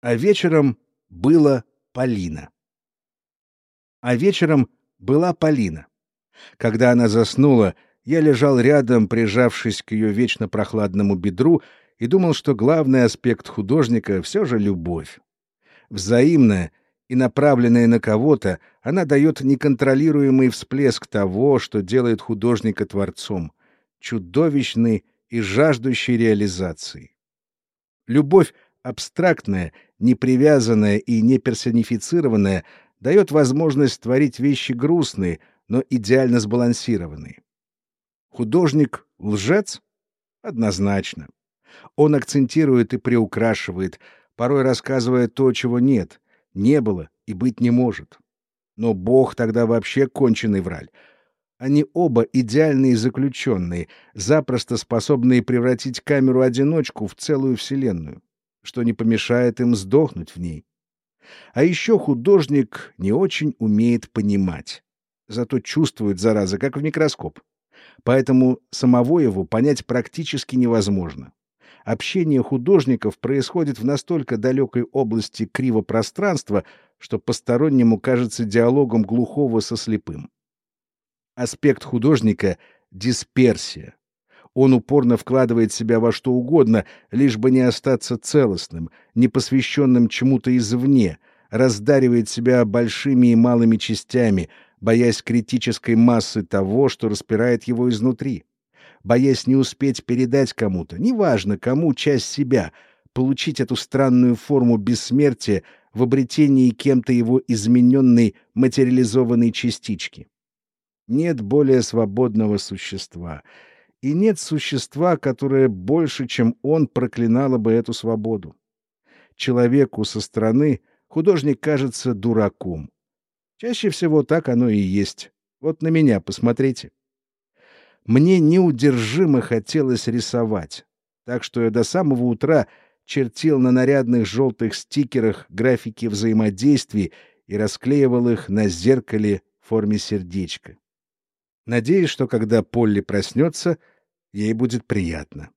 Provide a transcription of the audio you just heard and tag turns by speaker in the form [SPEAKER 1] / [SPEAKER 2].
[SPEAKER 1] А вечером было Полина. А вечером была Полина. Когда она заснула, я лежал рядом, прижавшись к ее вечно прохладному бедру, и думал, что главный аспект художника все же любовь. Взаимная и направленная на кого-то, она дает неконтролируемый всплеск того, что делает художника творцом, чудовищный и жаждущий реализации. Любовь абстрактная, непривязанная и не персонифицированная дает возможность творить вещи грустные, но идеально сбалансированные. Художник — лжец? Однозначно. Он акцентирует и приукрашивает, порой рассказывая то, чего нет, не было и быть не может. Но Бог тогда вообще конченый враль. Они оба идеальные заключенные, запросто способные превратить камеру-одиночку в целую вселенную что не помешает им сдохнуть в ней. А еще художник не очень умеет понимать, зато чувствует, зараза, как в микроскоп. Поэтому самого его понять практически невозможно. Общение художников происходит в настолько далекой области кривопространства, что постороннему кажется диалогом глухого со слепым. Аспект художника — дисперсия, он упорно вкладывает себя во что угодно, лишь бы не остаться целостным, не посвященным чему-то извне, раздаривает себя большими и малыми частями, боясь критической массы того, что распирает его изнутри, боясь не успеть передать кому-то, неважно кому, часть себя, получить эту странную форму бессмертия в обретении кем-то его измененной материализованной частички. Нет более свободного существа — и нет существа, которое больше, чем он, проклинало бы эту свободу. Человеку со стороны художник кажется дураком. Чаще всего так оно и есть. Вот на меня посмотрите. Мне неудержимо хотелось рисовать, так что я до самого утра чертил на нарядных желтых стикерах графики взаимодействий и расклеивал их на зеркале в форме сердечка. Надеюсь, что когда Полли проснется, ей будет приятно.